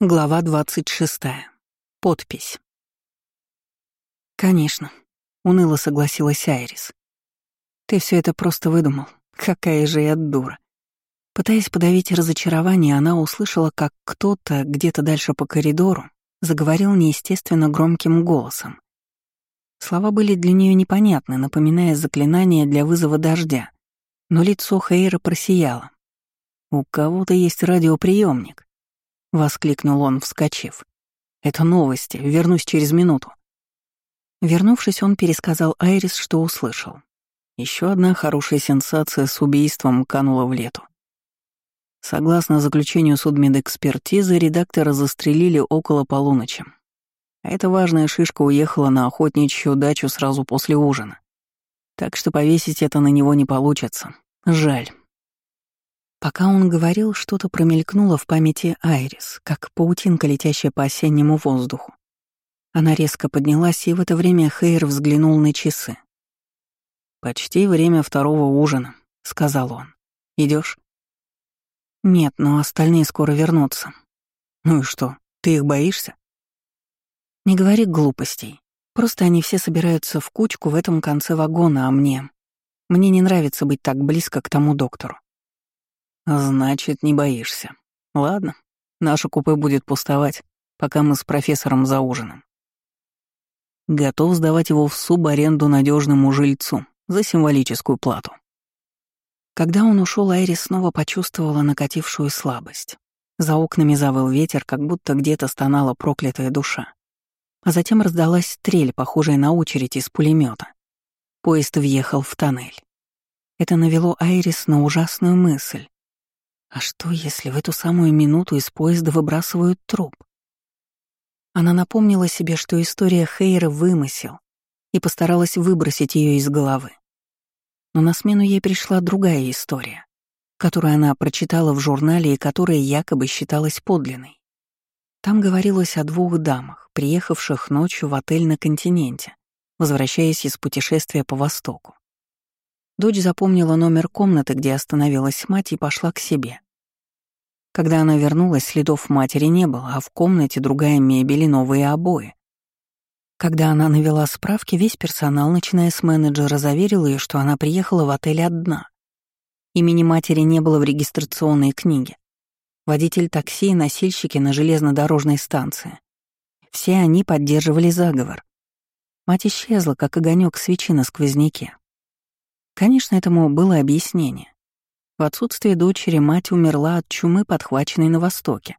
Глава 26. Подпись. «Конечно», — уныло согласилась Айрис. «Ты все это просто выдумал. Какая же я дура». Пытаясь подавить разочарование, она услышала, как кто-то где-то дальше по коридору заговорил неестественно громким голосом. Слова были для нее непонятны, напоминая заклинание для вызова дождя, но лицо Хейра просияло. «У кого-то есть радиоприемник. — воскликнул он, вскочив. «Это новости. Вернусь через минуту». Вернувшись, он пересказал Айрис, что услышал. Еще одна хорошая сенсация с убийством канула в лету. Согласно заключению судмедэкспертизы, редактора застрелили около полуночи. А эта важная шишка уехала на охотничью дачу сразу после ужина. Так что повесить это на него не получится. Жаль. Пока он говорил, что-то промелькнуло в памяти Айрис, как паутинка, летящая по осеннему воздуху. Она резко поднялась, и в это время Хейр взглянул на часы. «Почти время второго ужина», — сказал он. Идешь? «Нет, но остальные скоро вернутся». «Ну и что, ты их боишься?» «Не говори глупостей. Просто они все собираются в кучку в этом конце вагона, а мне... Мне не нравится быть так близко к тому доктору. «Значит, не боишься. Ладно, наше купе будет пустовать, пока мы с профессором за ужином. Готов сдавать его в субаренду надежному жильцу за символическую плату». Когда он ушел, Айрис снова почувствовала накатившую слабость. За окнами завыл ветер, как будто где-то стонала проклятая душа. А затем раздалась стрель, похожая на очередь из пулемета. Поезд въехал в тоннель. Это навело Айрис на ужасную мысль. А что, если в эту самую минуту из поезда выбрасывают труп? Она напомнила себе, что история Хейра — вымысел, и постаралась выбросить ее из головы. Но на смену ей пришла другая история, которую она прочитала в журнале и которая якобы считалась подлинной. Там говорилось о двух дамах, приехавших ночью в отель на континенте, возвращаясь из путешествия по Востоку. Дочь запомнила номер комнаты, где остановилась мать, и пошла к себе. Когда она вернулась, следов матери не было, а в комнате другая мебель и новые обои. Когда она навела справки, весь персонал, начиная с менеджера, заверил ее, что она приехала в отель одна. Имени матери не было в регистрационной книге. Водитель такси и носильщики на железнодорожной станции. Все они поддерживали заговор. Мать исчезла, как огонек свечи на сквозняке. Конечно, этому было объяснение. В отсутствие дочери мать умерла от чумы, подхваченной на Востоке.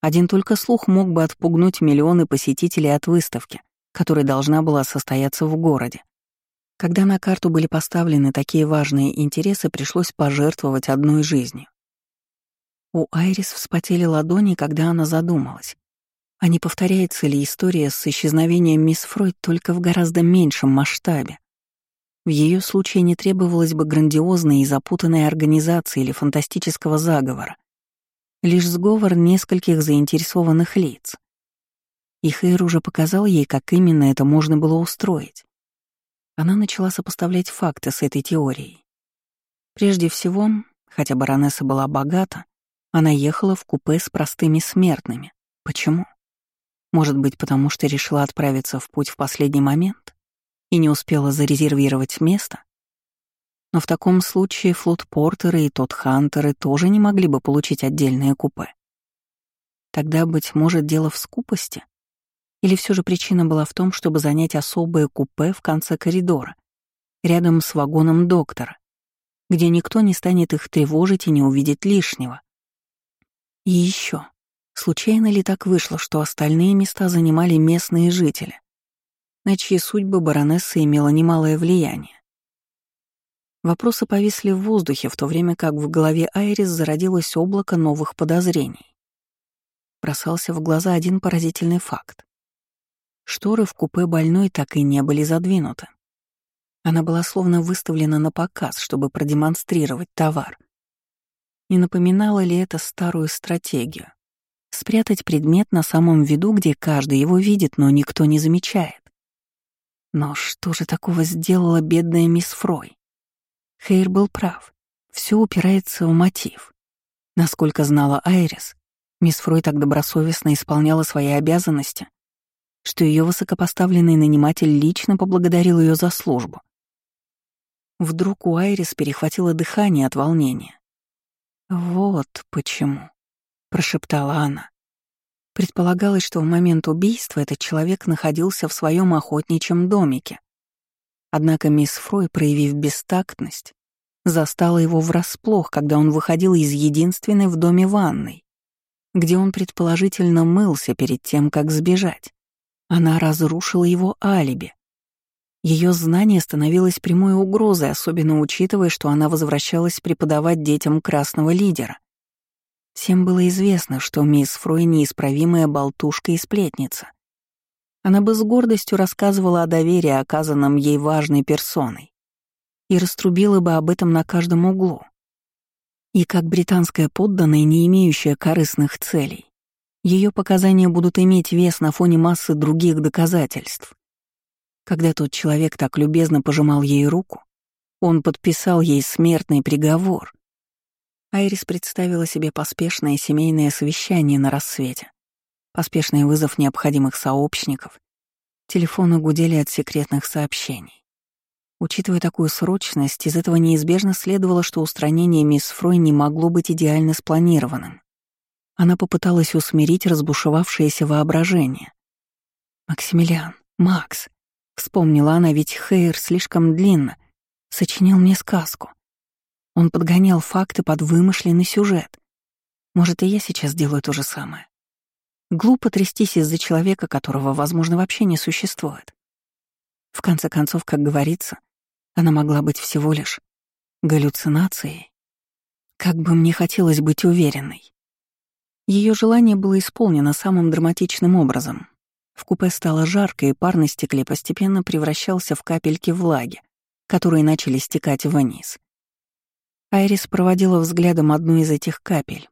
Один только слух мог бы отпугнуть миллионы посетителей от выставки, которая должна была состояться в городе. Когда на карту были поставлены такие важные интересы, пришлось пожертвовать одной жизнью. У Айрис вспотели ладони, когда она задумалась. А не повторяется ли история с исчезновением мисс Фройд только в гораздо меньшем масштабе? В ее случае не требовалось бы грандиозной и запутанной организации или фантастического заговора. Лишь сговор нескольких заинтересованных лиц. И Хейр уже показал ей, как именно это можно было устроить. Она начала сопоставлять факты с этой теорией. Прежде всего, хотя баронесса была богата, она ехала в купе с простыми смертными. Почему? Может быть, потому что решила отправиться в путь в последний момент? И не успела зарезервировать место? Но в таком случае флот-портеры и тот Хантеры тоже не могли бы получить отдельное купе. Тогда, быть может, дело в скупости? Или все же причина была в том, чтобы занять особое купе в конце коридора, рядом с вагоном доктора, где никто не станет их тревожить и не увидит лишнего? И еще, случайно ли так вышло, что остальные места занимали местные жители? На чьи судьбы баронесса имела немалое влияние. Вопросы повисли в воздухе, в то время как в голове Айрис зародилось облако новых подозрений. Бросался в глаза один поразительный факт. Шторы в купе больной так и не были задвинуты. Она была словно выставлена на показ, чтобы продемонстрировать товар. Не напоминало ли это старую стратегию? Спрятать предмет на самом виду, где каждый его видит, но никто не замечает. Но что же такого сделала бедная мисс Фрой? Хейр был прав. Все упирается в мотив. Насколько знала Айрис, Мисс Фрой так добросовестно исполняла свои обязанности, что ее высокопоставленный наниматель лично поблагодарил ее за службу. Вдруг у Айрис перехватило дыхание от волнения. «Вот почему», — прошептала она. Предполагалось, что в момент убийства этот человек находился в своем охотничьем домике. Однако мисс Фрой, проявив бестактность, застала его врасплох, когда он выходил из единственной в доме ванной, где он предположительно мылся перед тем, как сбежать. Она разрушила его алиби. Ее знание становилось прямой угрозой, особенно учитывая, что она возвращалась преподавать детям красного лидера. Всем было известно, что мисс Фрой неисправимая болтушка и сплетница. Она бы с гордостью рассказывала о доверии, оказанном ей важной персоной, и раструбила бы об этом на каждом углу. И как британская подданная, не имеющая корыстных целей, ее показания будут иметь вес на фоне массы других доказательств. Когда тот человек так любезно пожимал ей руку, он подписал ей смертный приговор. Айрис представила себе поспешное семейное совещание на рассвете, поспешный вызов необходимых сообщников. Телефоны гудели от секретных сообщений. Учитывая такую срочность, из этого неизбежно следовало, что устранение мисс Фрой не могло быть идеально спланированным. Она попыталась усмирить разбушевавшееся воображение. «Максимилиан, Макс», — вспомнила она, ведь Хейр слишком длинно, сочинил мне сказку. Он подгонял факты под вымышленный сюжет. Может, и я сейчас делаю то же самое. Глупо трястись из-за человека, которого, возможно, вообще не существует. В конце концов, как говорится, она могла быть всего лишь галлюцинацией. Как бы мне хотелось быть уверенной. Ее желание было исполнено самым драматичным образом. В купе стало жарко, и пар на стекле постепенно превращался в капельки влаги, которые начали стекать вниз. Айрис проводила взглядом одну из этих капель,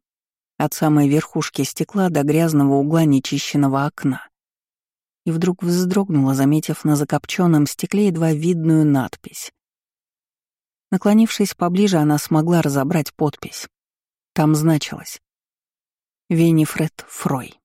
от самой верхушки стекла до грязного угла нечищенного окна. И вдруг вздрогнула, заметив на закопченном стекле едва видную надпись. Наклонившись поближе, она смогла разобрать подпись. Там значилось Винифред Фрой.